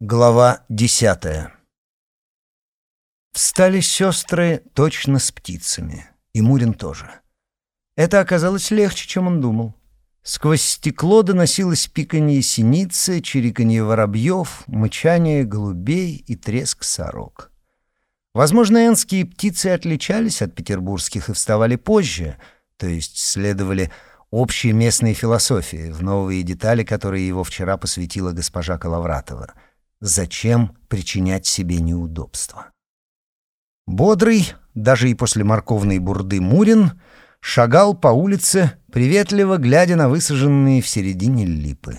Глава десятая Встали сестры точно с птицами, и Мурин тоже. Это оказалось легче, чем он думал. Сквозь стекло доносилось пиканье синицы, чириканье воробьев, мычание голубей и треск сорок. Возможно, энские птицы отличались от петербургских и вставали позже, то есть следовали общей местной философии, в новые детали, которые его вчера посвятила госпожа Коловратова. Зачем причинять себе неудобства? Бодрый, даже и после морковной бурды Мурин, шагал по улице, приветливо глядя на высаженные в середине липы.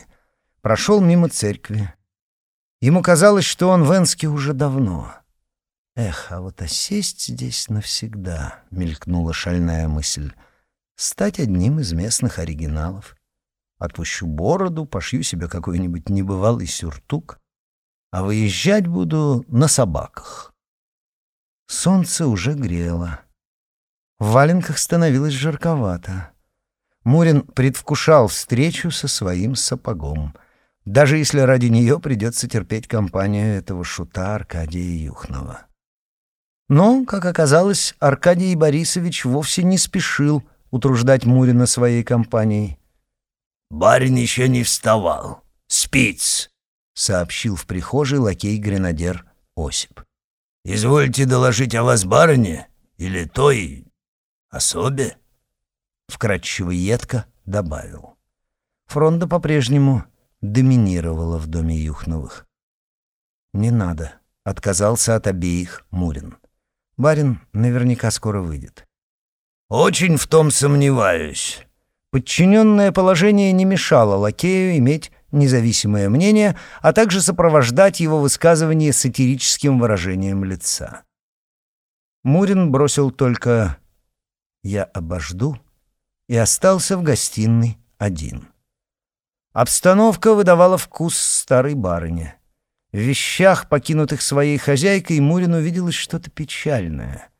Прошел мимо церкви. Ему казалось, что он в Энске уже давно. «Эх, а вот осесть здесь навсегда», — мелькнула шальная мысль — стать одним из местных оригиналов. Отпущу бороду, пошью себе какой-нибудь небывалый сюртук, а выезжать буду на собаках. Солнце уже грело. В валенках становилось жарковато. Мурин предвкушал встречу со своим сапогом, даже если ради нее придется терпеть компанию этого шута Аркадия Юхнова. Но, как оказалось, Аркадий Борисович вовсе не спешил — утруждать Мурина своей компанией. «Барин еще не вставал. Спиц», — сообщил в прихожей лакей-гренадер Осип. «Извольте доложить о вас барыне или той особе?» Вкратчиво едко добавил. Фронта по-прежнему доминировала в доме Юхновых. «Не надо», — отказался от обеих Мурин. «Барин наверняка скоро выйдет». «Очень в том сомневаюсь». Подчиненное положение не мешало лакею иметь независимое мнение, а также сопровождать его высказывание сатирическим выражением лица. Мурин бросил только «я обожду» и остался в гостиной один. Обстановка выдавала вкус старой барыни. В вещах, покинутых своей хозяйкой, Мурин увиделось что-то печальное —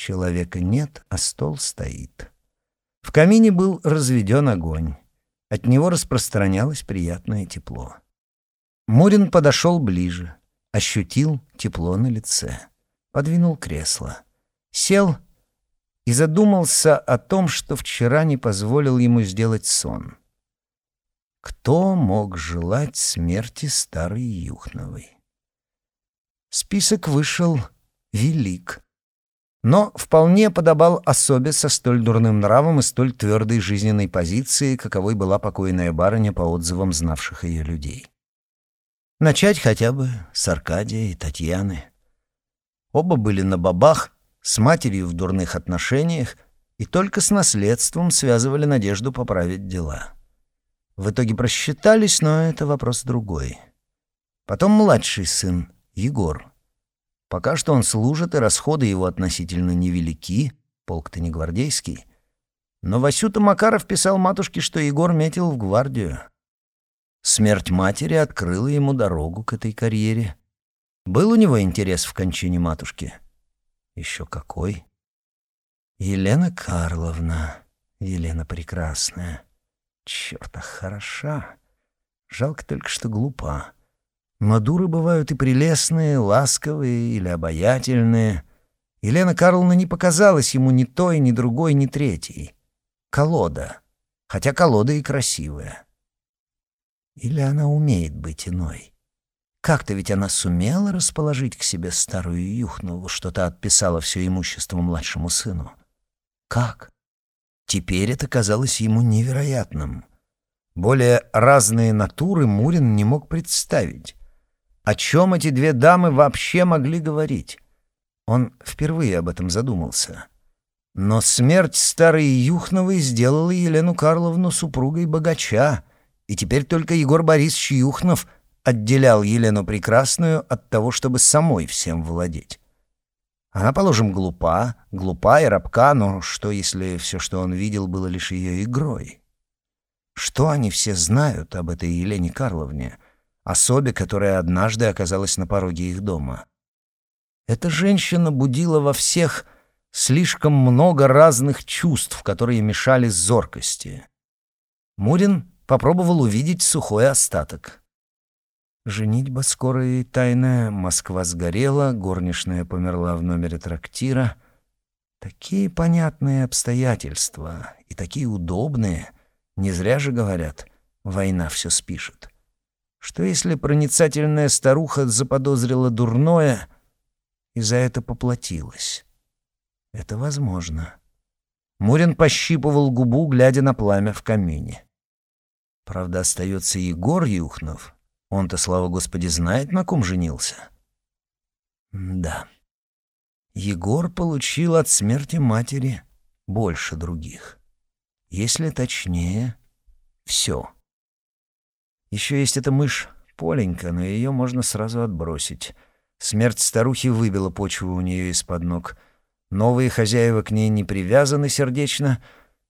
Человека нет, а стол стоит. В камине был разведен огонь. От него распространялось приятное тепло. Мурин подошел ближе, ощутил тепло на лице, подвинул кресло, сел и задумался о том, что вчера не позволил ему сделать сон. Кто мог желать смерти старой Юхновой? Список вышел велик но вполне подобал особе со столь дурным нравом и столь твердой жизненной позицией, каковой была покойная барыня по отзывам знавших ее людей. Начать хотя бы с Аркадия и Татьяны. Оба были на бабах, с матерью в дурных отношениях, и только с наследством связывали надежду поправить дела. В итоге просчитались, но это вопрос другой. Потом младший сын, Егор, Пока что он служит, и расходы его относительно невелики, полк-то не гвардейский. Но Васюта Макаров писал матушке, что Егор метил в гвардию. Смерть матери открыла ему дорогу к этой карьере. Был у него интерес в кончине матушки? Еще какой? Елена Карловна, Елена прекрасная. Черт, а хороша. Жалко только, что глупа. Но дуры бывают и прелестные, ласковые или обаятельные. Елена Карловна не показалась ему ни той, ни другой, ни третьей. Колода. Хотя колода и красивая. Или она умеет быть иной? Как-то ведь она сумела расположить к себе старую Юхнову, что-то отписала все имущество младшему сыну. Как? Теперь это казалось ему невероятным. Более разные натуры Мурин не мог представить. О чем эти две дамы вообще могли говорить? Он впервые об этом задумался. Но смерть старой Юхновой сделала Елену Карловну супругой богача, и теперь только Егор Борисович Юхнов отделял Елену Прекрасную от того, чтобы самой всем владеть. Она, положим, глупа, глупа и рабка, но что, если все, что он видел, было лишь ее игрой? Что они все знают об этой Елене Карловне — особе, которая однажды оказалась на пороге их дома. Эта женщина будила во всех слишком много разных чувств, которые мешали зоркости. Мурин попробовал увидеть сухой остаток. Женитьба скорая и тайная, Москва сгорела, горничная померла в номере трактира. Такие понятные обстоятельства и такие удобные. Не зря же говорят, война все спишет. Что если проницательная старуха заподозрила дурное и за это поплатилась? Это возможно. Мурин пощипывал губу, глядя на пламя в камине. Правда, остается Егор Юхнов. Он-то, слава Господи, знает, на ком женился. Да. Егор получил от смерти матери больше других. Если точнее, все. Еще есть эта мышь Поленька, но ее можно сразу отбросить. Смерть старухи выбила почву у нее из-под ног. Новые хозяева к ней не привязаны сердечно.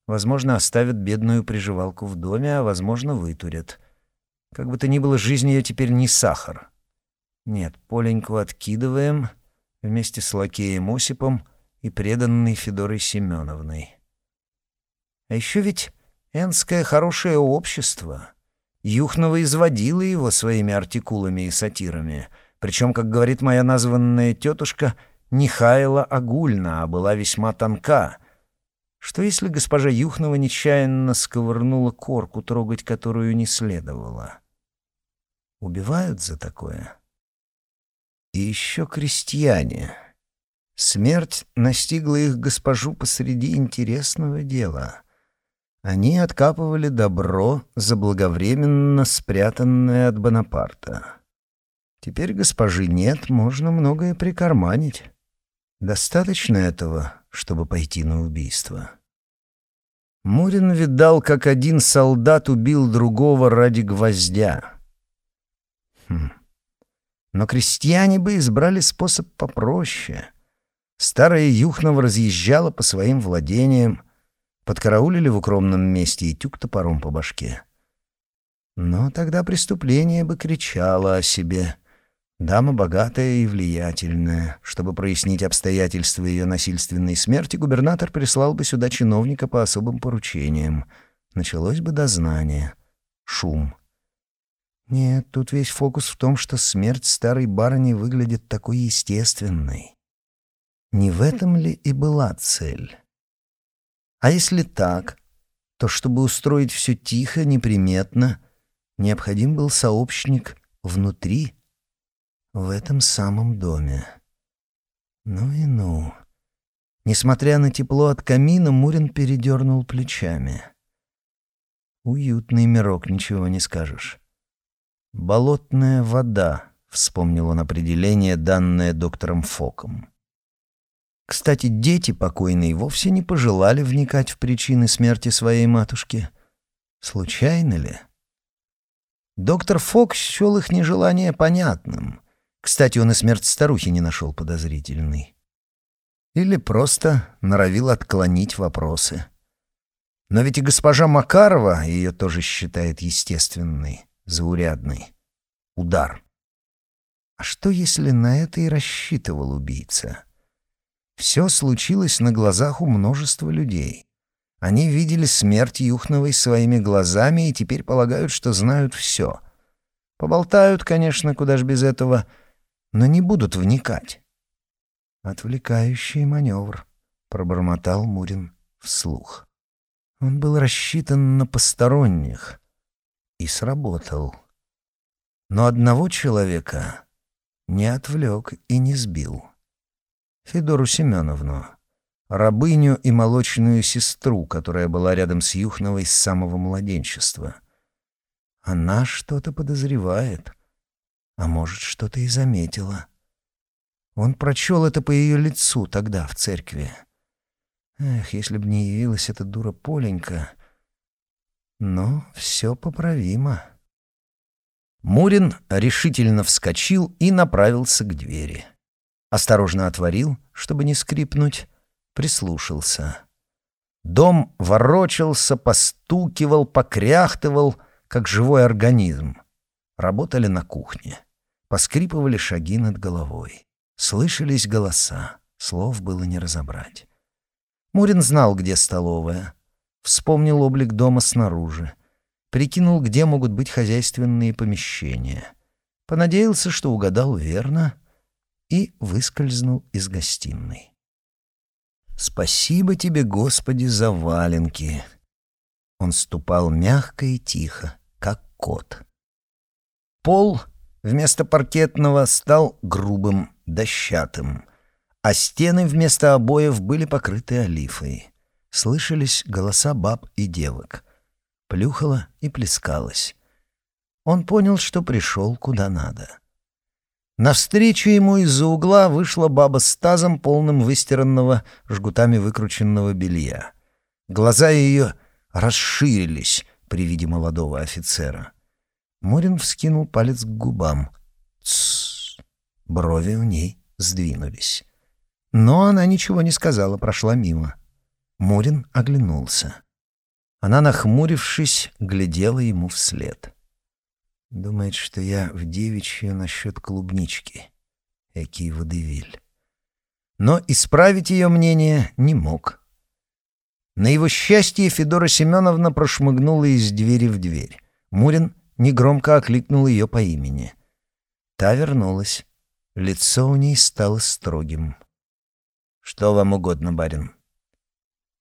Возможно, оставят бедную приживалку в доме, а, возможно, вытурят. Как бы то ни было, жизнь ее теперь не сахар. Нет, Поленьку откидываем вместе с лакеем Осипом и преданной Федорой Семеновной. А еще ведь энское хорошее общество. Юхнова изводила его своими артикулами и сатирами. Причем, как говорит моя названная тетушка, не хаяла огульно, а была весьма тонка. Что если госпожа Юхнова нечаянно сковырнула корку, трогать которую не следовало? Убивают за такое? И еще крестьяне. Смерть настигла их госпожу посреди интересного дела. Они откапывали добро, заблаговременно спрятанное от Бонапарта. Теперь госпожи нет, можно многое прикарманить. Достаточно этого, чтобы пойти на убийство. Мурин видал, как один солдат убил другого ради гвоздя. Хм. Но крестьяне бы избрали способ попроще. Старая Юхнова разъезжала по своим владениям, подкараулили в укромном месте и тюк топором по башке. Но тогда преступление бы кричало о себе. Дама богатая и влиятельная. Чтобы прояснить обстоятельства ее насильственной смерти, губернатор прислал бы сюда чиновника по особым поручениям. Началось бы дознание. Шум. Нет, тут весь фокус в том, что смерть старой барыни выглядит такой естественной. Не в этом ли и была цель? А если так, то чтобы устроить все тихо, неприметно, необходим был сообщник внутри, в этом самом доме. Ну и ну. Несмотря на тепло от камина, Мурин передернул плечами. Уютный мирок, ничего не скажешь. «Болотная вода», — вспомнил он определение, данное доктором Фоком. Кстати, дети покойной вовсе не пожелали вникать в причины смерти своей матушки. Случайно ли? Доктор Фок счел их нежелание понятным. Кстати, он и смерть старухи не нашел подозрительной. Или просто норовил отклонить вопросы. Но ведь и госпожа Макарова ее тоже считает естественной, заурядной. Удар. А что, если на это и рассчитывал убийца? Все случилось на глазах у множества людей. Они видели смерть Юхновой своими глазами и теперь полагают, что знают все. Поболтают, конечно, куда ж без этого, но не будут вникать. «Отвлекающий маневр», — пробормотал Мурин вслух. Он был рассчитан на посторонних и сработал. Но одного человека не отвлек и не сбил. Федору Семеновну, рабыню и молочную сестру, которая была рядом с Юхновой с самого младенчества. Она что-то подозревает, а может, что-то и заметила. Он прочел это по ее лицу тогда в церкви. Эх, если б не явилась эта дура Поленька. Но все поправимо. Мурин решительно вскочил и направился к двери. Осторожно отворил, чтобы не скрипнуть, прислушался. Дом ворочался, постукивал, покряхтывал, как живой организм. Работали на кухне. Поскрипывали шаги над головой. Слышались голоса. Слов было не разобрать. Мурин знал, где столовая. Вспомнил облик дома снаружи. Прикинул, где могут быть хозяйственные помещения. понадеялся, что угадал верно, и выскользнул из гостиной. «Спасибо тебе, Господи, за валенки!» Он ступал мягко и тихо, как кот. Пол вместо паркетного стал грубым, дощатым, а стены вместо обоев были покрыты олифой. Слышались голоса баб и девок. Плюхало и плескалось. Он понял, что пришел куда надо. Навстречу ему из-за угла вышла баба с тазом, полным выстиранного, жгутами выкрученного белья. Глаза ее расширились при виде молодого офицера. Морин вскинул палец к губам. Тссс. Брови у ней сдвинулись. Но она ничего не сказала, прошла мимо. Мурин оглянулся. Она, нахмурившись, глядела ему вслед. Думает, что я в девичью насчет клубнички. Экий водевиль. Но исправить ее мнение не мог. На его счастье Федора Семеновна прошмыгнула из двери в дверь. Мурин негромко окликнул ее по имени. Та вернулась. Лицо у ней стало строгим. «Что вам угодно, барин?»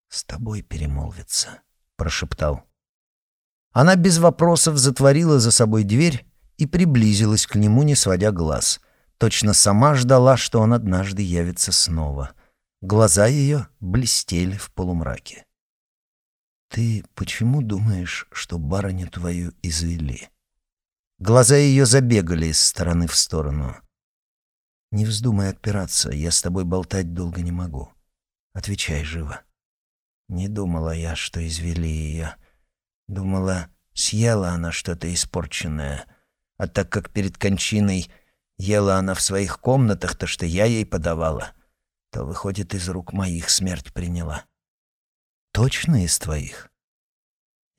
«С тобой перемолвиться», — прошептал. Она без вопросов затворила за собой дверь и приблизилась к нему, не сводя глаз. Точно сама ждала, что он однажды явится снова. Глаза ее блестели в полумраке. «Ты почему думаешь, что барыню твою извели?» Глаза ее забегали из стороны в сторону. «Не вздумай отпираться, я с тобой болтать долго не могу. Отвечай живо». Не думала я, что извели ее. Думала, съела она что-то испорченное. А так как перед кончиной ела она в своих комнатах то, что я ей подавала, то, выходит, из рук моих смерть приняла. Точно из твоих?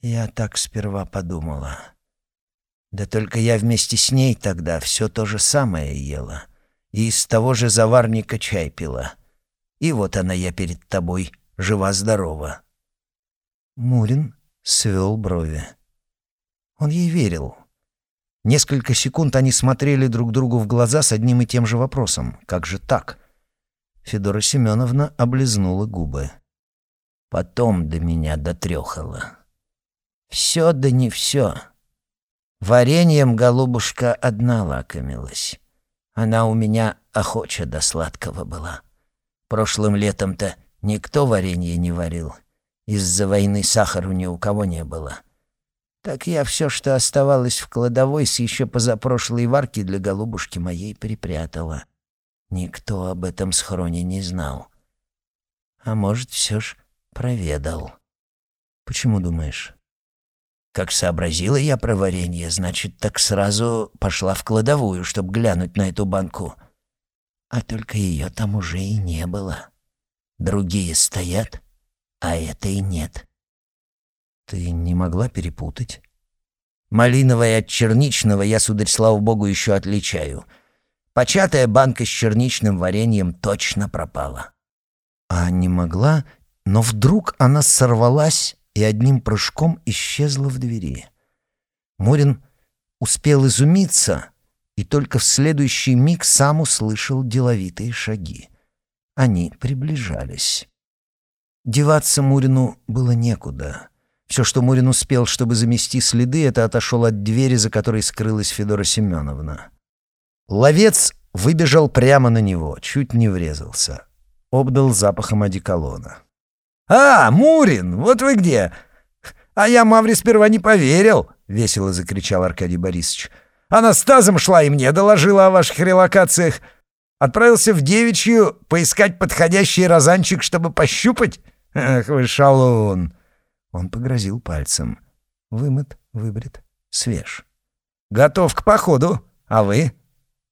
Я так сперва подумала. Да только я вместе с ней тогда все то же самое ела. И из того же заварника чай пила. И вот она я перед тобой, жива-здорова. Мурин свел брови. Он ей верил. Несколько секунд они смотрели друг другу в глаза с одним и тем же вопросом. «Как же так?» Федора Семеновна облизнула губы. Потом до меня дотрёхало. Все да не все. Вареньем голубушка одна лакомилась. Она у меня охоча до сладкого была. Прошлым летом-то никто варенье не варил. Из-за войны сахару ни у кого не было. Так я все, что оставалось в кладовой, с еще позапрошлой варки для голубушки моей припрятала. Никто об этом схроне не знал. А может, все ж проведал. Почему думаешь? Как сообразила я про варенье, значит, так сразу пошла в кладовую, чтобы глянуть на эту банку. А только ее там уже и не было. Другие стоят, а этой нет. Ты не могла перепутать? Малиновое от черничного я, сударь, слава богу, еще отличаю. Початая банка с черничным вареньем точно пропала. А не могла, но вдруг она сорвалась и одним прыжком исчезла в двери. Мурин успел изумиться и только в следующий миг сам услышал деловитые шаги. Они приближались. Деваться Мурину было некуда. Все, что Мурин успел, чтобы замести следы, это отошел от двери, за которой скрылась Федора Семеновна. Ловец выбежал прямо на него, чуть не врезался. Обдал запахом одеколона. «А, Мурин, вот вы где! А я Мавре сперва не поверил!» — весело закричал Аркадий Борисович. «Она с тазом шла и мне доложила о ваших релокациях. Отправился в девичью поискать подходящий розанчик, чтобы пощупать? Ах вы шалун!» Он погрозил пальцем. Вымыт, выбрит, свеж. «Готов к походу. А вы?»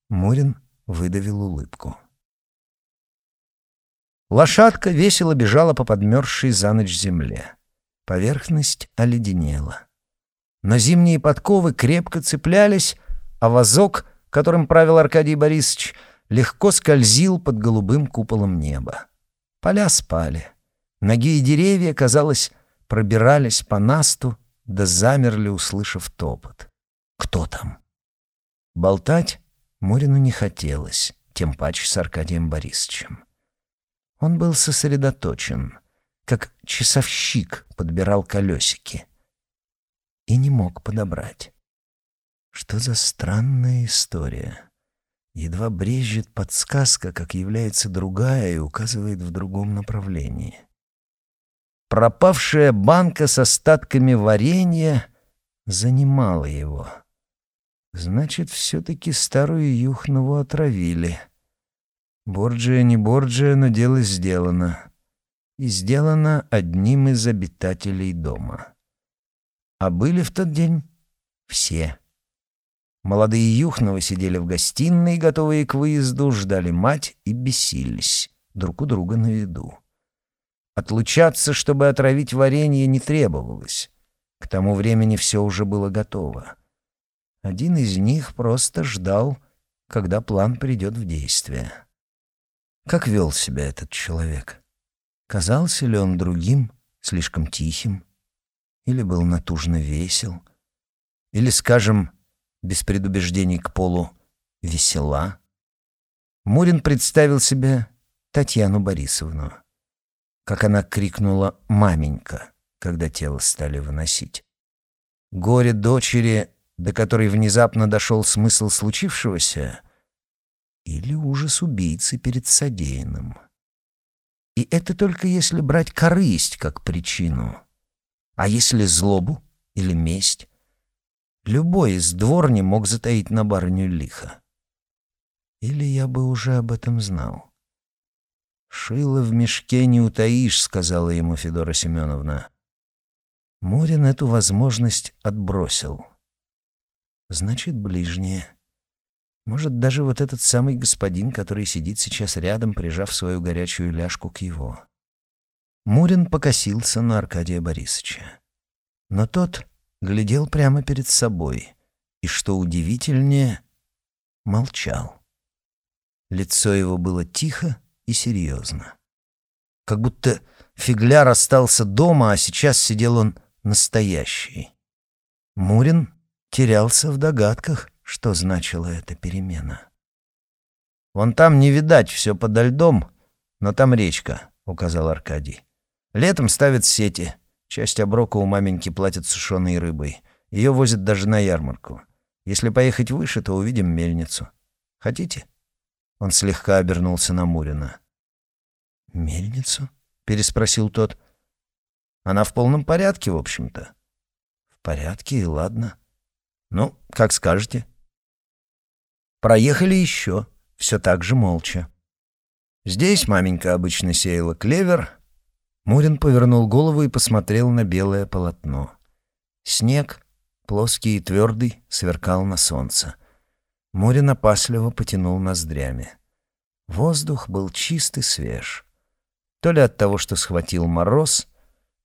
Мурин выдавил улыбку. Лошадка весело бежала по подмерзшей за ночь земле. Поверхность оледенела. Но зимние подковы крепко цеплялись, а вазок, которым правил Аркадий Борисович, легко скользил под голубым куполом неба. Поля спали. Ноги и деревья, казалось, пробирались по насту, да замерли, услышав топот. Кто там? Болтать Мурину не хотелось, тем паче с Аркадием Борисовичем. Он был сосредоточен, как часовщик подбирал колесики, и не мог подобрать. Что за странная история? Едва брежет подсказка, как является другая и указывает в другом направлении. Пропавшая банка с остатками варенья занимала его. Значит, все-таки старую Юхнову отравили. Борджия не Борджия, но дело сделано. И сделано одним из обитателей дома. А были в тот день все. Молодые Юхновы сидели в гостиной, готовые к выезду, ждали мать и бесились, друг у друга на виду. Отлучаться, чтобы отравить варенье, не требовалось. К тому времени все уже было готово. Один из них просто ждал, когда план придет в действие. Как вел себя этот человек? Казался ли он другим, слишком тихим? Или был натужно весел? Или, скажем, без предубеждений к полу, весела? Мурин представил себе Татьяну Борисовну. Как она крикнула «маменька», когда тело стали выносить. Горе дочери до которой внезапно дошел смысл случившегося, или ужас убийцы перед содеянным. И это только если брать корысть как причину. А если злобу или месть? Любой из дворни мог затаить на барыню лихо. Или я бы уже об этом знал. «Шило в мешке не утаишь», — сказала ему Федора Семеновна. Мурин эту возможность отбросил. Значит, ближние. Может, даже вот этот самый господин, который сидит сейчас рядом, прижав свою горячую ляжку к его. Мурин покосился на Аркадия Борисовича. Но тот глядел прямо перед собой и, что удивительнее, молчал. Лицо его было тихо и серьезно. Как будто фигляр остался дома, а сейчас сидел он настоящий. Мурин терялся в догадках, что значила эта перемена. «Вон там не видать, все подо льдом, но там речка», — указал Аркадий. «Летом ставят сети. Часть оброка у маменьки платят сушеной рыбой. Ее возят даже на ярмарку. Если поехать выше, то увидим мельницу. Хотите?» Он слегка обернулся на Мурина. «Мельницу?» — переспросил тот. «Она в полном порядке, в общем-то». «В порядке, и ладно. «Ну, как скажете». Проехали еще, все так же молча. Здесь маменька обычно сеяла клевер. Мурин повернул голову и посмотрел на белое полотно. Снег, плоский и твердый, сверкал на солнце. Мурин опасливо потянул ноздрями. Воздух был чист и свеж. То ли от того, что схватил мороз,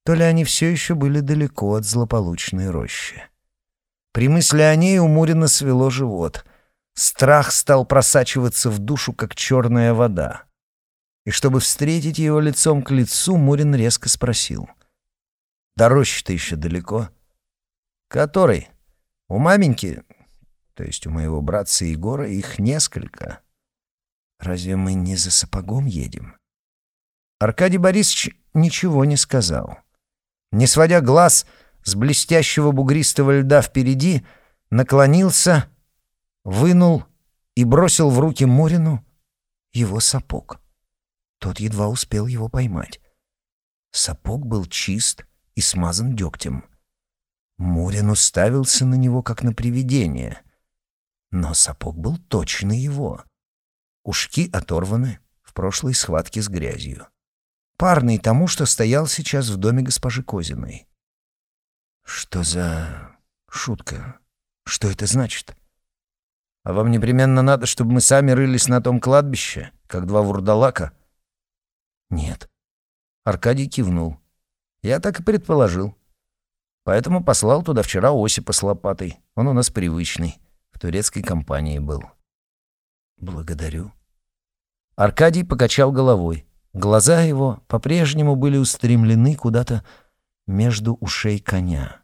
то ли они все еще были далеко от злополучной рощи. При мысли о ней у Мурина свело живот. Страх стал просачиваться в душу, как черная вода. И чтобы встретить его лицом к лицу, Мурин резко спросил. «До рощи-то еще далеко?» «Который?» «У маменьки, то есть у моего братца Егора, их несколько. Разве мы не за сапогом едем?» Аркадий Борисович ничего не сказал. Не сводя глаз, с блестящего бугристого льда впереди, наклонился, вынул и бросил в руки Морину его сапог. Тот едва успел его поймать. Сапог был чист и смазан дегтем. Мурин уставился на него, как на привидение. Но сапог был точно его. Ушки оторваны в прошлой схватке с грязью. Парный тому, что стоял сейчас в доме госпожи Козиной. Что за шутка? Что это значит? А вам непременно надо, чтобы мы сами рылись на том кладбище, как два вурдалака? Нет. Аркадий кивнул. Я так и предположил. Поэтому послал туда вчера Осипа с лопатой. Он у нас привычный. Турецкой компании был. Благодарю. Аркадий покачал головой. Глаза его по-прежнему были устремлены куда-то между ушей коня.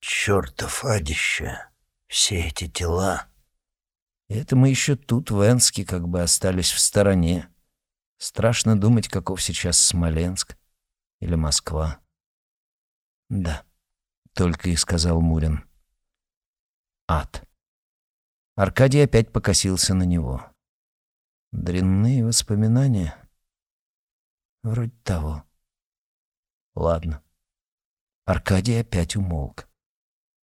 «Чёртов адище! Все эти тела!» И это мы еще тут, в Энске, как бы остались в стороне. Страшно думать, каков сейчас Смоленск или Москва. Да, только и сказал Мурин. Ад. Аркадий опять покосился на него. Дрянные воспоминания? Вроде того. Ладно. Аркадий опять умолк.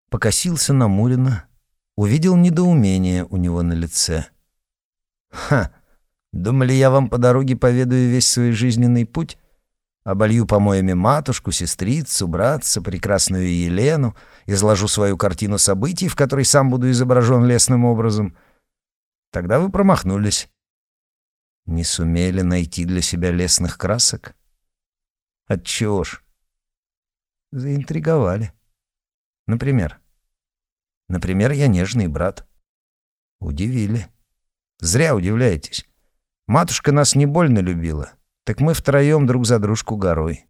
Покосился на Мурина, увидел недоумение у него на лице. «Ха! Думали, я вам по дороге поведаю весь свой жизненный путь? Оболью помоями матушку, сестрицу, братца, прекрасную Елену, изложу свою картину событий, в которой сам буду изображен лесным образом. Тогда вы промахнулись. Не сумели найти для себя лесных красок? Отчего ж? Заинтриговали. Например? Например, я нежный брат. Удивили. Зря удивляетесь. Матушка нас не больно любила, так мы втроем друг за дружку горой.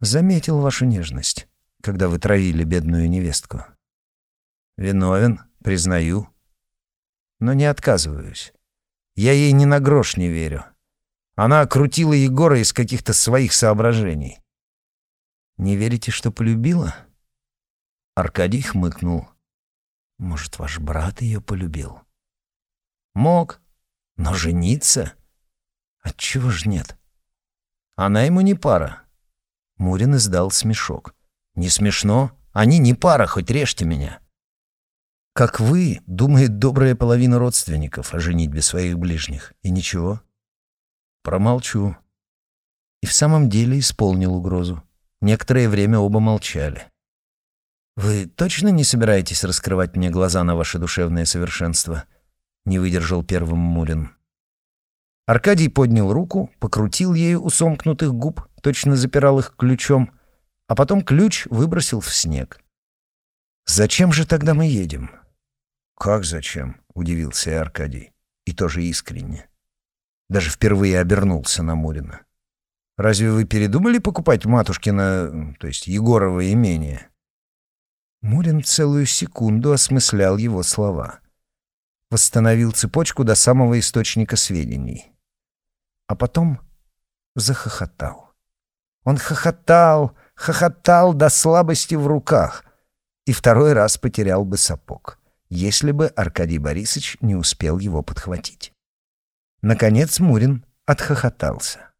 Заметил вашу нежность, когда вы травили бедную невестку. Виновен, признаю, но не отказываюсь. Я ей ни на грош не верю. Она крутила Егора из каких-то своих соображений. Не верите, что полюбила? Аркадий хмыкнул. Может, ваш брат ее полюбил? Мог, но жениться? Отчего ж нет? Она ему не пара. Мурин издал смешок. Не смешно? Они не пара, хоть режьте меня. Как вы, думает добрая половина родственников о женитьбе своих ближних. И ничего. Промолчу. И в самом деле исполнил угрозу. Некоторое время оба молчали. «Вы точно не собираетесь раскрывать мне глаза на ваше душевное совершенство?» — не выдержал первым Мурин. Аркадий поднял руку, покрутил ею у сомкнутых губ, точно запирал их ключом, а потом ключ выбросил в снег. «Зачем же тогда мы едем?» «Как зачем?» — удивился Аркадий. И тоже искренне. Даже впервые обернулся на Мурина. «Разве вы передумали покупать матушкино, то есть Егорово имение?» Мурин целую секунду осмыслял его слова. Восстановил цепочку до самого источника сведений. А потом захохотал. Он хохотал, хохотал до слабости в руках и второй раз потерял бы сапог если бы Аркадий Борисович не успел его подхватить. Наконец Мурин отхохотался.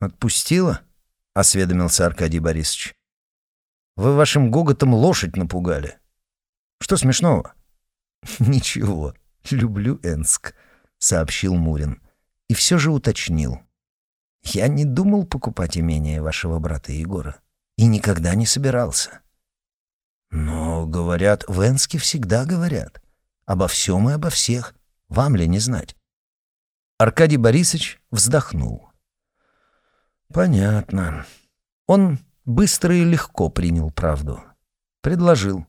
«Отпустила?» — осведомился Аркадий Борисович. «Вы вашим гоготом лошадь напугали. Что смешного?» «Ничего, люблю Энск», — сообщил Мурин. И все же уточнил. «Я не думал покупать имение вашего брата Егора. И никогда не собирался. Но, говорят, в Энске всегда говорят. Обо всем и обо всех. Вам ли не знать? Аркадий Борисович вздохнул. Понятно. Он быстро и легко принял правду. Предложил.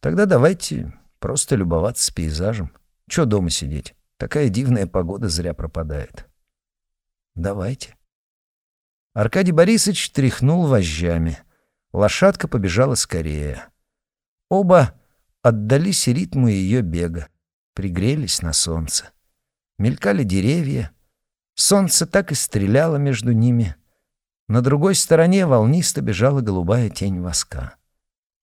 Тогда давайте просто любоваться пейзажем. Чё дома сидеть? Такая дивная погода зря пропадает. Давайте. Аркадий Борисович тряхнул вожжами — Лошадка побежала скорее. Оба отдались ритму ее бега, пригрелись на солнце. Мелькали деревья. Солнце так и стреляло между ними. На другой стороне волнисто бежала голубая тень воска.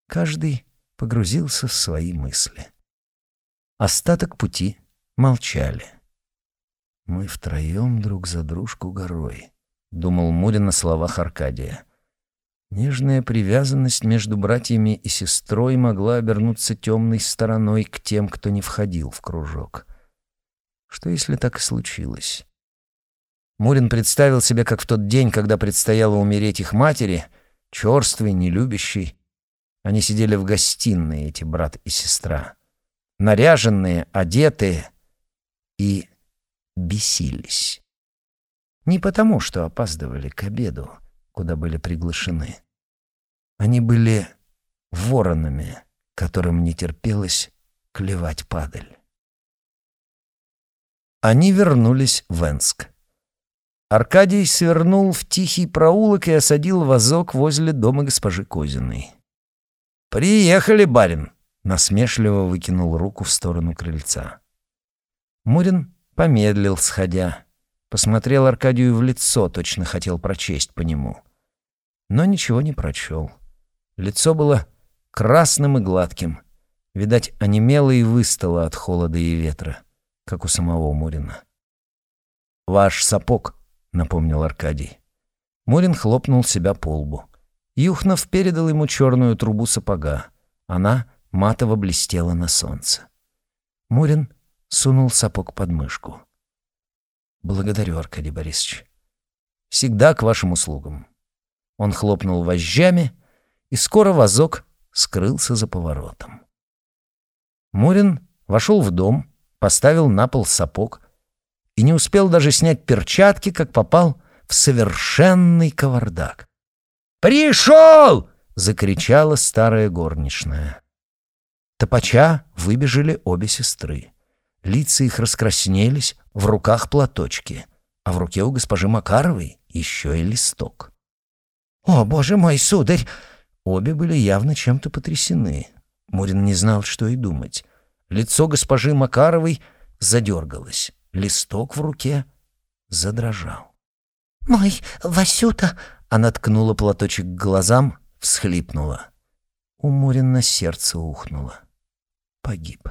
Каждый погрузился в свои мысли. Остаток пути молчали. «Мы втроем друг за дружку горой», — думал Мурин на словах Аркадия. Нежная привязанность между братьями и сестрой могла обернуться темной стороной к тем, кто не входил в кружок. Что если так и случилось? Мурин представил себе, как в тот день, когда предстояло умереть их матери, черствый, нелюбящий. Они сидели в гостиной, эти брат и сестра, наряженные, одетые и бесились. Не потому, что опаздывали к обеду, куда были приглашены. Они были воронами, которым не терпелось клевать падаль. Они вернулись в Энск. Аркадий свернул в тихий проулок и осадил вазок возле дома госпожи Козиной. «Приехали, барин!» — насмешливо выкинул руку в сторону крыльца. Мурин помедлил, сходя. Посмотрел Аркадию в лицо, точно хотел прочесть по нему. Но ничего не прочел. Лицо было красным и гладким. Видать, онемело и выстало от холода и ветра, как у самого Мурина. «Ваш сапог», — напомнил Аркадий. Мурин хлопнул себя по лбу. Юхнов передал ему черную трубу сапога. Она матово блестела на солнце. Мурин сунул сапог под мышку. «Благодарю, Аркадий Борисович. Всегда к вашим услугам». Он хлопнул вожжами, и скоро вазок скрылся за поворотом. Мурин вошел в дом, поставил на пол сапог и не успел даже снять перчатки, как попал в совершенный кавардак. «Пришел!» — закричала старая горничная. Топача выбежали обе сестры. Лица их раскраснелись, в руках платочки, а в руке у госпожи Макаровой еще и листок. «О, боже мой, сударь!» Обе были явно чем-то потрясены. Мурин не знал, что и думать. Лицо госпожи Макаровой задергалось. Листок в руке задрожал. «Мой Васюта!» Она ткнула платочек к глазам, всхлипнула. У Мурина сердце ухнуло. Погиб.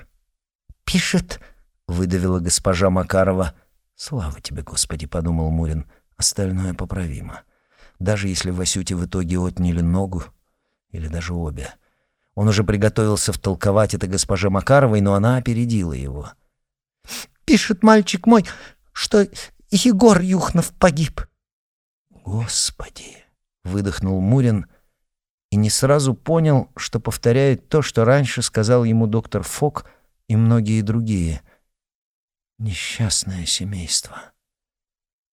«Пишет...» — выдавила госпожа Макарова. «Слава тебе, Господи!» — подумал Мурин. «Остальное поправимо. Даже если Васюте в итоге отняли ногу, или даже обе. Он уже приготовился втолковать это госпоже Макаровой, но она опередила его. «Пишет мальчик мой, что Егор Юхнов погиб». «Господи!» — выдохнул Мурин и не сразу понял, что повторяет то, что раньше сказал ему доктор Фок и многие другие. «Несчастное семейство».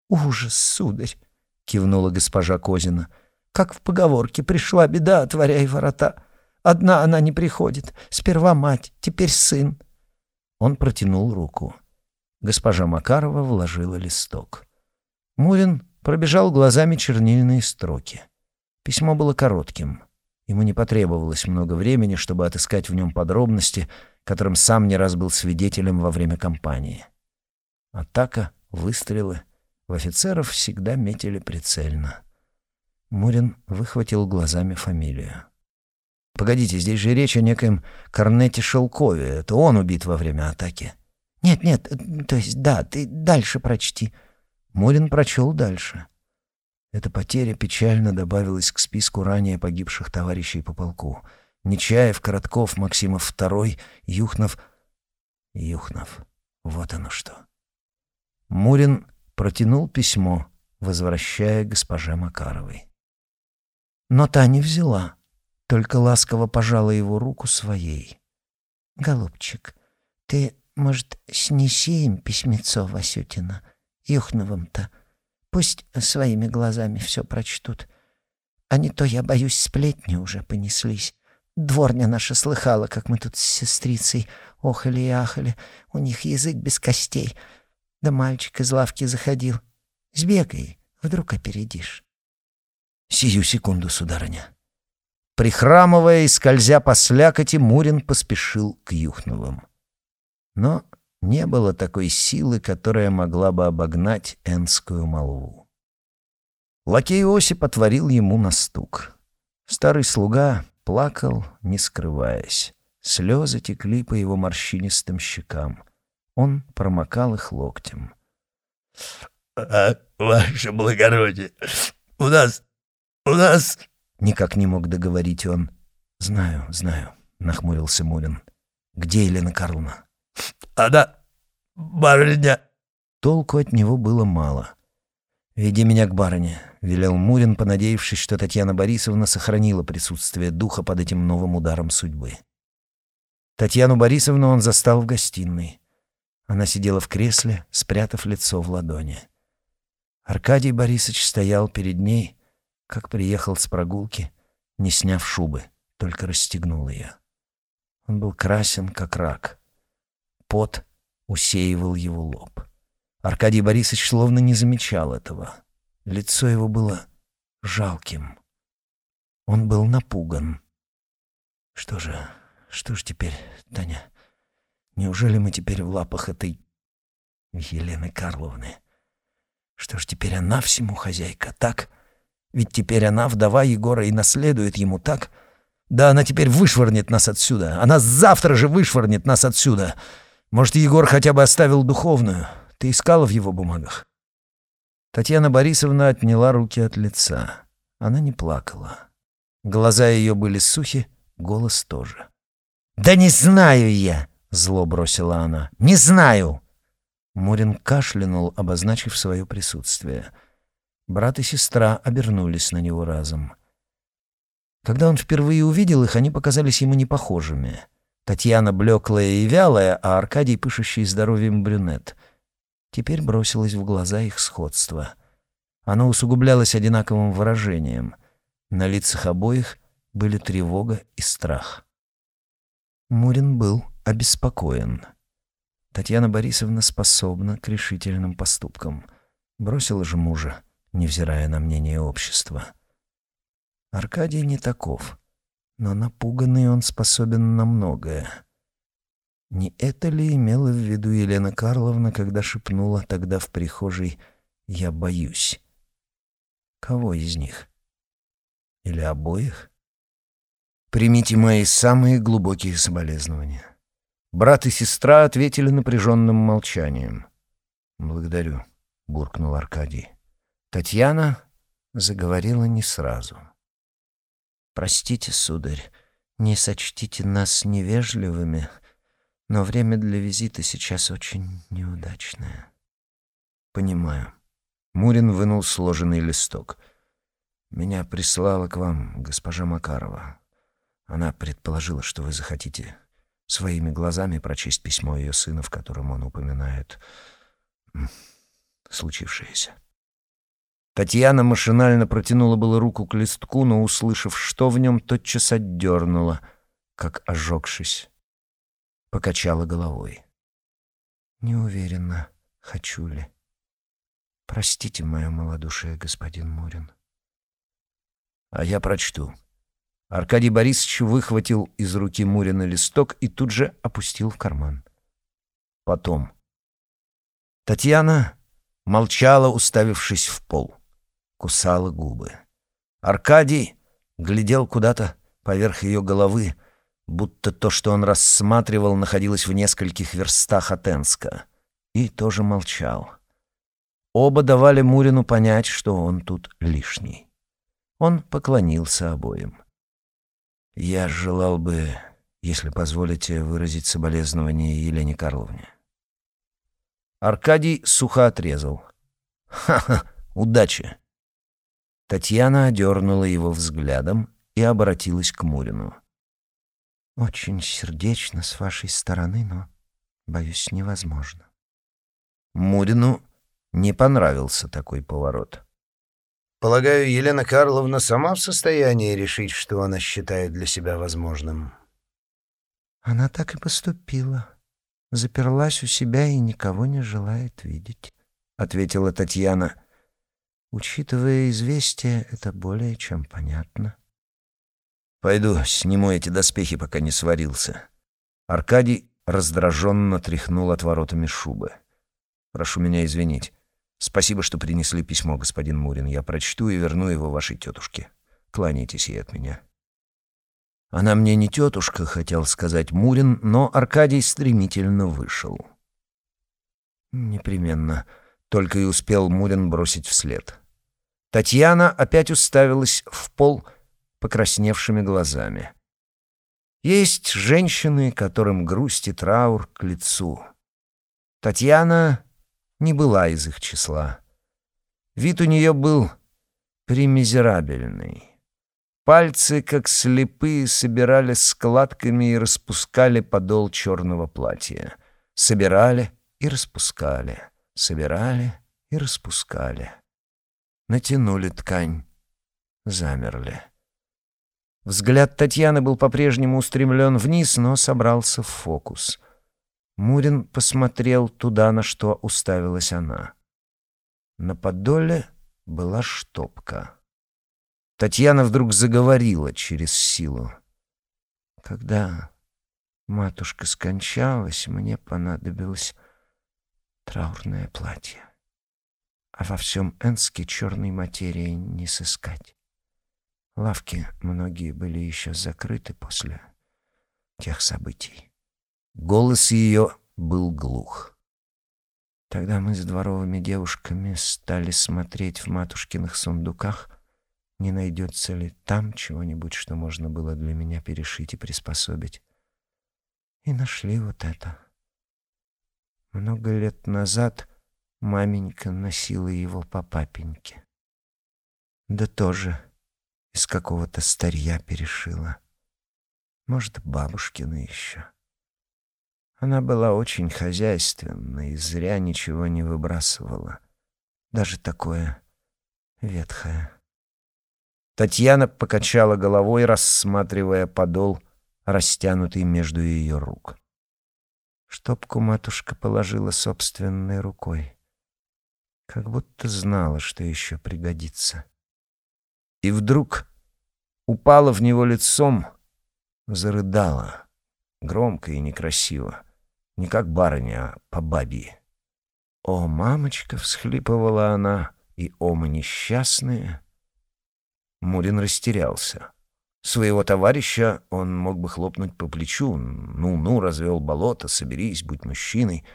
«Ужас, сударь!» — кивнула госпожа Козина. «Как в поговорке «пришла беда, отворяй ворота». Одна она не приходит. Сперва мать, теперь сын». Он протянул руку. Госпожа Макарова вложила листок. Мурин Пробежал глазами чернильные строки. Письмо было коротким. Ему не потребовалось много времени, чтобы отыскать в нем подробности, которым сам не раз был свидетелем во время кампании. Атака, выстрелы. В офицеров всегда метили прицельно. Мурин выхватил глазами фамилию. «Погодите, здесь же речь о некоем Корнете Шелкове. Это он убит во время атаки». «Нет, нет, то есть да, ты дальше прочти», Мурин прочел дальше. Эта потеря печально добавилась к списку ранее погибших товарищей по полку. Нечаев, Коротков, Максимов II, Юхнов... Юхнов. Вот оно что. Мурин протянул письмо, возвращая госпоже Макаровой. Но та не взяла, только ласково пожала его руку своей. «Голубчик, ты, может, снеси им письмецо Васютина?» Юхновым-то. Пусть своими глазами все прочтут. А не то, я боюсь, сплетни уже понеслись. Дворня наша слыхала, как мы тут с сестрицей охали и ахали. У них язык без костей. Да мальчик из лавки заходил. Сбегай, вдруг опередишь. Сию секунду, сударыня. Прихрамывая и скользя по слякоти, Мурин поспешил к Юхновым. Но не было такой силы, которая могла бы обогнать энскую молву. Лакей Осип отворил ему на стук. Старый слуга плакал, не скрываясь. Слезы текли по его морщинистым щекам. Он промокал их локтем. «А, ваше благородие, у нас... у нас...» Никак не мог договорить он. «Знаю, знаю», — нахмурился Мурин. «Где Елена Карловна?» Она... барыня...» Толку от него было мало. «Веди меня к барыне», — велел Мурин, понадеявшись, что Татьяна Борисовна сохранила присутствие духа под этим новым ударом судьбы. Татьяну Борисовну он застал в гостиной. Она сидела в кресле, спрятав лицо в ладони. Аркадий Борисович стоял перед ней, как приехал с прогулки, не сняв шубы, только расстегнул ее. Он был красен, как рак. Пот усеивал его лоб. Аркадий Борисович словно не замечал этого. Лицо его было жалким. Он был напуган. Что же, Что ж теперь, Таня? Неужели мы теперь в лапах этой Елены Карловны? Что ж теперь она всему хозяйка, так? Ведь теперь она вдова Егора и наследует ему, так? Да она теперь вышвырнет нас отсюда. Она завтра же вышвырнет нас отсюда. Может, Егор хотя бы оставил духовную? Ты искала в его бумагах? Татьяна Борисовна отняла руки от лица. Она не плакала. Глаза ее были сухи, голос тоже. «Да не знаю я!» — зло бросила она. «Не знаю!» Мурин кашлянул, обозначив свое присутствие. Брат и сестра обернулись на него разом. Когда он впервые увидел их, они показались ему непохожими. Татьяна блеклая и вялая, а Аркадий пышущий здоровьем брюнет. Теперь бросилось в глаза их сходство. Оно усугублялось одинаковым выражением. На лицах обоих были тревога и страх. Мурин был обеспокоен. Татьяна Борисовна способна к решительным поступкам. Бросила же мужа, невзирая на мнение общества. Аркадий не таков, но напуганный он способен на многое. Не это ли имела в виду Елена Карловна, когда шепнула тогда в прихожей «Я боюсь»? Кого из них? Или обоих? Примите мои самые глубокие соболезнования. Брат и сестра ответили напряженным молчанием. «Благодарю», — буркнул Аркадий. Татьяна заговорила не сразу. «Простите, сударь, не сочтите нас невежливыми, но время для визита сейчас очень неудачное». «Понимаю». Мурин вынул сложенный листок. «Меня прислала к вам госпожа Макарова. Она предположила, что вы захотите своими глазами прочесть письмо ее сына, в котором он упоминает случившееся». Татьяна машинально протянула было руку к листку, но, услышав, что в нем, тотчас отдернула, как ожегшись. Покачала головой. «Не уверена, хочу ли. Простите мое малодушие, господин Мурин». «А я прочту». Аркадий Борисович выхватил из руки Мурина листок и тут же опустил в карман. Потом. Татьяна молчала, уставившись в пол кусала губы. Аркадий глядел куда-то поверх ее головы, будто то, что он рассматривал, находилось в нескольких верстах от Энска, и тоже молчал. Оба давали Мурину понять, что он тут лишний. Он поклонился обоим. «Я желал бы, если позволите, выразить соболезнование Елене Карловне». Аркадий сухо отрезал. «Ха-ха, удачи!» Татьяна одернула его взглядом и обратилась к Мурину. «Очень сердечно с вашей стороны, но, боюсь, невозможно». Мурину не понравился такой поворот. «Полагаю, Елена Карловна сама в состоянии решить, что она считает для себя возможным?» «Она так и поступила. Заперлась у себя и никого не желает видеть», — ответила Татьяна. Учитывая известие, это более чем понятно. Пойду сниму эти доспехи, пока не сварился. Аркадий раздраженно тряхнул отворотами шубы. Прошу меня извинить. Спасибо, что принесли письмо, господин Мурин. Я прочту и верну его вашей тетушке. Кланяйтесь ей от меня. Она мне не тетушка, хотел сказать Мурин, но Аркадий стремительно вышел. Непременно. Только и успел Мурин бросить вслед. Татьяна опять уставилась в пол покрасневшими глазами. Есть женщины, которым грусть и траур к лицу. Татьяна не была из их числа. Вид у нее был примизерабельный. Пальцы, как слепые, собирали складками и распускали подол черного платья. Собирали и распускали, собирали и распускали натянули ткань, замерли. Взгляд Татьяны был по-прежнему устремлен вниз, но собрался в фокус. Мурин посмотрел туда, на что уставилась она. На подоле была штопка. Татьяна вдруг заговорила через силу. Когда матушка скончалась, мне понадобилось траурное платье. А во всем Энске черной материи не сыскать. Лавки многие были еще закрыты после тех событий. Голос ее был глух. Тогда мы с дворовыми девушками стали смотреть в матушкиных сундуках, не найдется ли там чего-нибудь, что можно было для меня перешить и приспособить. И нашли вот это. Много лет назад маменька носила его по папеньке. Да тоже из какого-то старья перешила. Может, бабушкина еще. Она была очень хозяйственна и зря ничего не выбрасывала. Даже такое ветхое. Татьяна покачала головой, рассматривая подол, растянутый между ее рук. Штопку матушка положила собственной рукой. Как будто знала, что еще пригодится. И вдруг упала в него лицом, зарыдала, громко и некрасиво, не как барыня, а по бабье. «О, мамочка!» — всхлипывала она, и «О, мы несчастные!» Мурин растерялся. Своего товарища он мог бы хлопнуть по плечу. «Ну-ну, развел болото, соберись, будь мужчиной».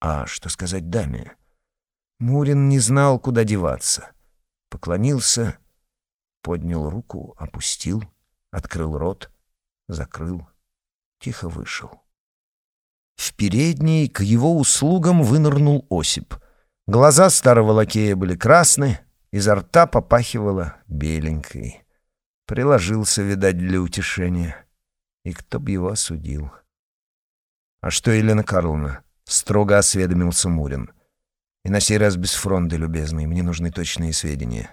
А что сказать даме? Мурин не знал, куда деваться. Поклонился, поднял руку, опустил, открыл рот, закрыл, тихо вышел. В передней к его услугам вынырнул Осип. Глаза старого лакея были красны, изо рта попахивало беленькой. Приложился, видать, для утешения. И кто б его осудил? «А что, Елена Карловна?» — строго осведомился Мурин. «И на сей раз без фронта, любезный, мне нужны точные сведения».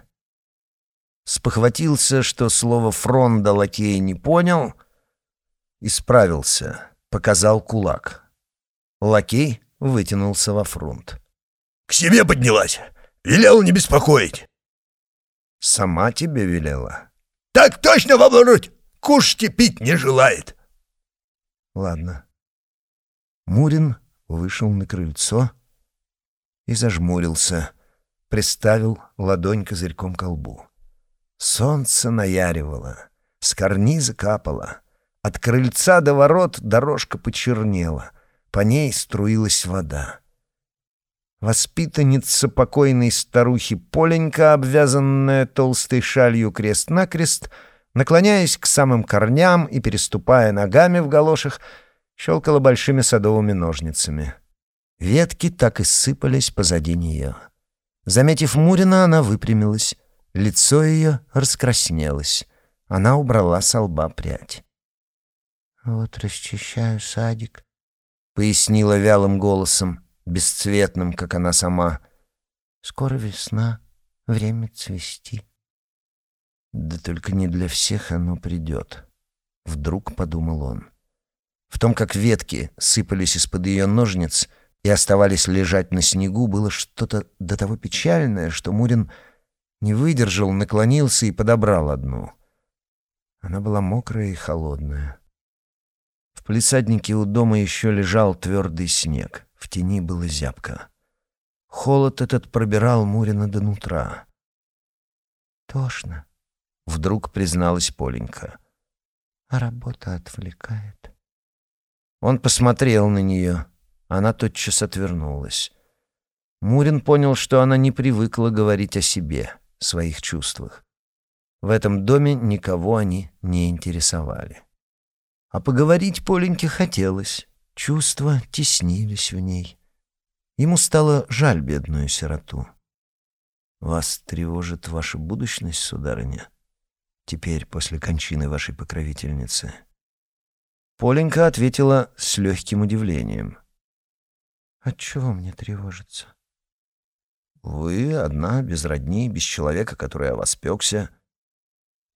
Спохватился, что слово «фронда» лакей не понял, исправился, показал кулак. Лакей вытянулся во фронт. «К себе поднялась! Велел не беспокоить!» «Сама тебе велела?» «Так точно, Вавлоруть! Кушать и пить не желает!» «Ладно». Мурин вышел на крыльцо и зажмурился, приставил ладонь козырьком к лбу. Солнце наяривало, с карниза капало. От крыльца до ворот дорожка почернела, по ней струилась вода. Воспитанница покойной старухи Поленька, обвязанная толстой шалью крест-накрест, наклоняясь к самым корням и переступая ногами в галошах, щелкала большими садовыми ножницами. Ветки так и сыпались позади нее. Заметив Мурина, она выпрямилась. Лицо ее раскраснелось. Она убрала с лба прядь. «Вот расчищаю садик», — пояснила вялым голосом бесцветным, как она сама. «Скоро весна, время цвести». «Да только не для всех оно придет», — вдруг подумал он. В том, как ветки сыпались из-под ее ножниц и оставались лежать на снегу, было что-то до того печальное, что Мурин не выдержал, наклонился и подобрал одну. Она была мокрая и холодная. В палисаднике у дома еще лежал твердый снег. В тени было зябко. Холод этот пробирал Мурина до нутра. «Тошно», — вдруг призналась Поленька. «А работа отвлекает». Он посмотрел на нее. Она тотчас отвернулась. Мурин понял, что она не привыкла говорить о себе, своих чувствах. В этом доме никого они не интересовали. А поговорить Поленьке хотелось. Чувства теснились в ней. Ему стало жаль бедную сироту. «Вас тревожит ваша будущность, сударыня? Теперь, после кончины вашей покровительницы?» Поленька ответила с легким удивлением. «Отчего мне тревожиться?» «Вы одна, без родни, без человека, который о вас пекся».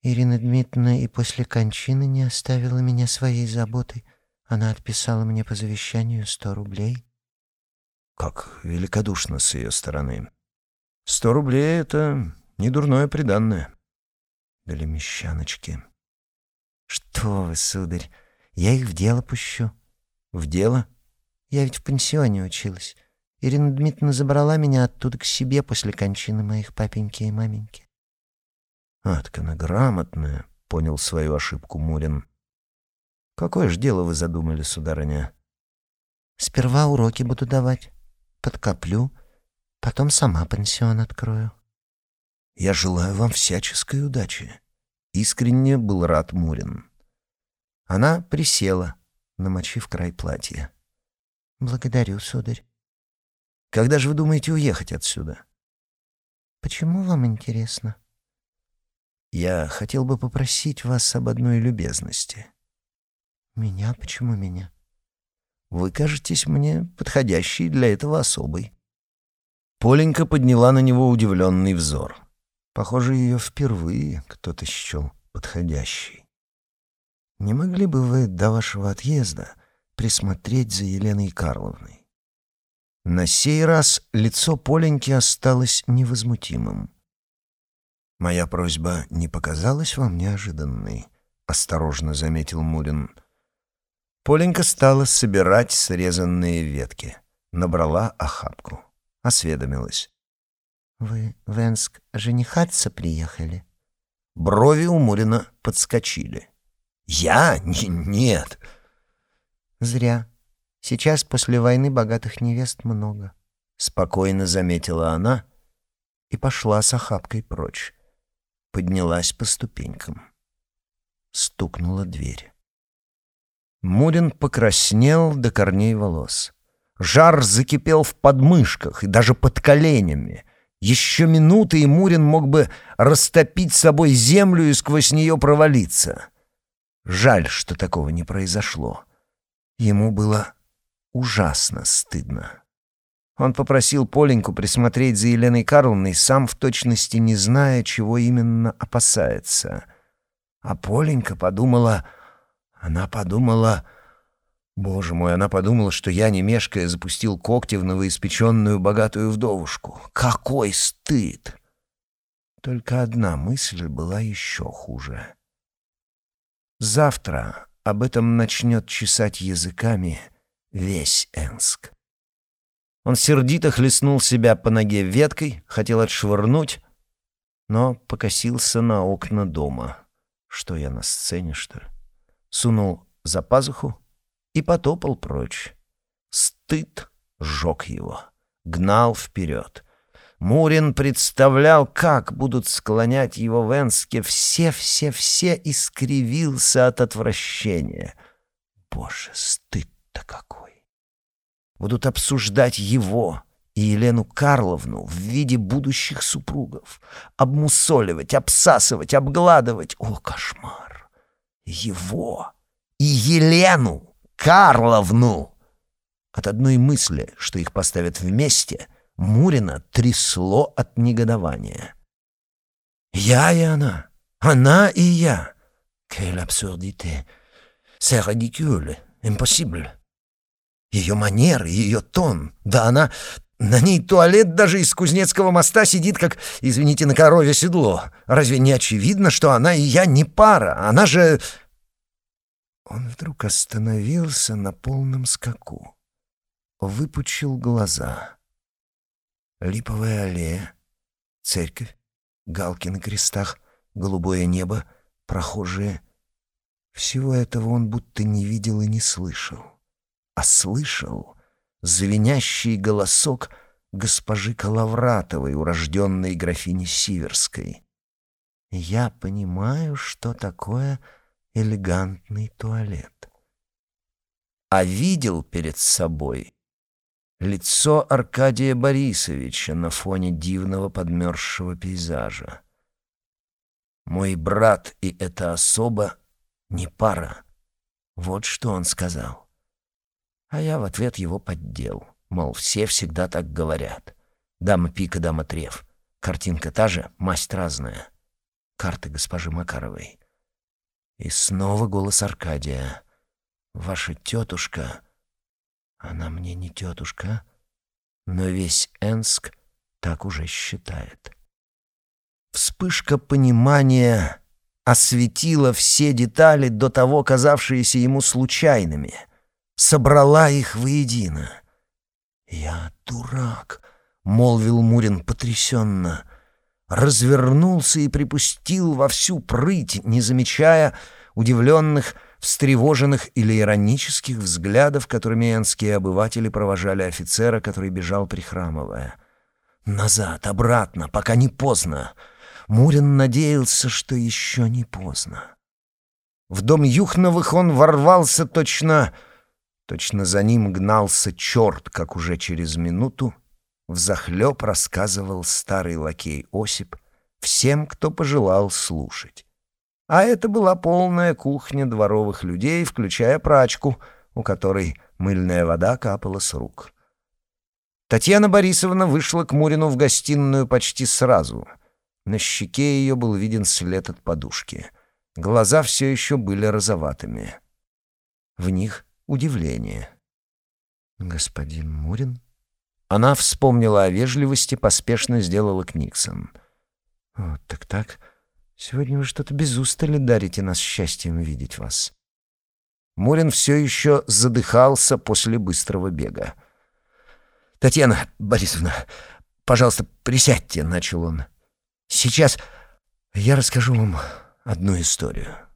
Ирина Дмитриевна и после кончины не оставила меня своей заботой. Она отписала мне по завещанию сто рублей. Как великодушно с ее стороны. Сто рублей — это недурное приданное. Для мещаночки. Что вы, сударь, Я их в дело пущу. В дело? Я ведь в пансионе училась. Ирина Дмитриевна забрала меня оттуда к себе после кончины моих папеньки и маменьки. А, грамотная, понял свою ошибку Мурин. Какое ж дело вы задумали, сударыня? Сперва уроки буду давать, подкоплю, потом сама пансион открою. Я желаю вам всяческой удачи. Искренне был рад Мурин. Она присела, намочив край платья. Благодарю, сударь. Когда же вы думаете уехать отсюда? Почему вам интересно? Я хотел бы попросить вас об одной любезности. Меня? Почему меня? Вы кажетесь мне подходящей для этого особой. Поленька подняла на него удивленный взор. Похоже, ее впервые кто-то счел подходящей. Не могли бы вы до вашего отъезда присмотреть за Еленой Карловной? На сей раз лицо Поленьки осталось невозмутимым. «Моя просьба не показалась вам неожиданной?» — осторожно заметил Мурин. Поленька стала собирать срезанные ветки. Набрала охапку. Осведомилась. «Вы в Энск женихаться приехали?» Брови у Мурина подскочили. «Я? Н нет!» «Зря. Сейчас после войны богатых невест много», — спокойно заметила она и пошла с охапкой прочь. Поднялась по ступенькам. Стукнула дверь. Мурин покраснел до корней волос. Жар закипел в подмышках и даже под коленями. Еще минуты, и Мурин мог бы растопить собой землю и сквозь нее провалиться. Жаль, что такого не произошло. Ему было ужасно стыдно. Он попросил Поленьку присмотреть за Еленой Карловной, сам в точности не зная, чего именно опасается. А Поленька подумала... Она подумала... Боже мой, она подумала, что я, не мешкая, запустил когти в новоиспеченную богатую вдовушку. Какой стыд! Только одна мысль была еще хуже. Завтра об этом начнет чесать языками весь Энск. Он сердито хлестнул себя по ноге веткой, хотел отшвырнуть, но покосился на окна дома. Что я на сцене, что ли? Сунул за пазуху и потопал прочь. Стыд сжег его, гнал вперед. Мурин представлял, как будут склонять его в Энске все-все-все, и скривился от отвращения. Боже, стыд-то какой! Будут обсуждать его и Елену Карловну в виде будущих супругов, обмусоливать, обсасывать, обгладывать. О, кошмар! Его и Елену Карловну! От одной мысли, что их поставят вместе — Мурина трясло от негодования. «Я и она! Она и я! Quelle absurdité! C'est ridicule! Impossible!» Ее манеры, ее тон, да она... На ней туалет даже из Кузнецкого моста сидит, как, извините, на корове седло. Разве не очевидно, что она и я не пара? Она же... Он вдруг остановился на полном скаку, выпучил глаза — Липовая аллея, церковь, галки на крестах, голубое небо, прохожие. Всего этого он будто не видел и не слышал. А слышал звенящий голосок госпожи Калавратовой, урожденной графини Сиверской. «Я понимаю, что такое элегантный туалет». А видел перед собой лицо Аркадия Борисовича на фоне дивного подмерзшего пейзажа. «Мой брат и эта особа не пара». Вот что он сказал. А я в ответ его поддел. Мол, все всегда так говорят. Дама пика, дама треф. Картинка та же, масть разная. Карты госпожи Макаровой. И снова голос Аркадия. «Ваша тетушка...» Она мне не тетушка, но весь Энск так уже считает. Вспышка понимания осветила все детали, до того казавшиеся ему случайными, собрала их воедино. «Я дурак», — молвил Мурин потрясенно, развернулся и припустил во всю прыть, не замечая удивленных, встревоженных или иронических взглядов, которыми энские обыватели провожали офицера, который бежал прихрамывая. «Назад, обратно, пока не поздно!» Мурин надеялся, что еще не поздно. В дом Юхновых он ворвался точно... Точно за ним гнался черт, как уже через минуту взахлеб рассказывал старый лакей Осип всем, кто пожелал слушать. А это была полная кухня дворовых людей, включая прачку, у которой мыльная вода капала с рук. Татьяна Борисовна вышла к Мурину в гостиную почти сразу. На щеке ее был виден след от подушки. Глаза все еще были розоватыми. В них удивление. «Господин Мурин?» Она вспомнила о вежливости, поспешно сделала Книксон. «Вот так-так...» Сегодня вы что-то без устали дарите нас счастьем видеть вас». Мурин все еще задыхался после быстрого бега. «Татьяна Борисовна, пожалуйста, присядьте», — начал он. «Сейчас я расскажу вам одну историю».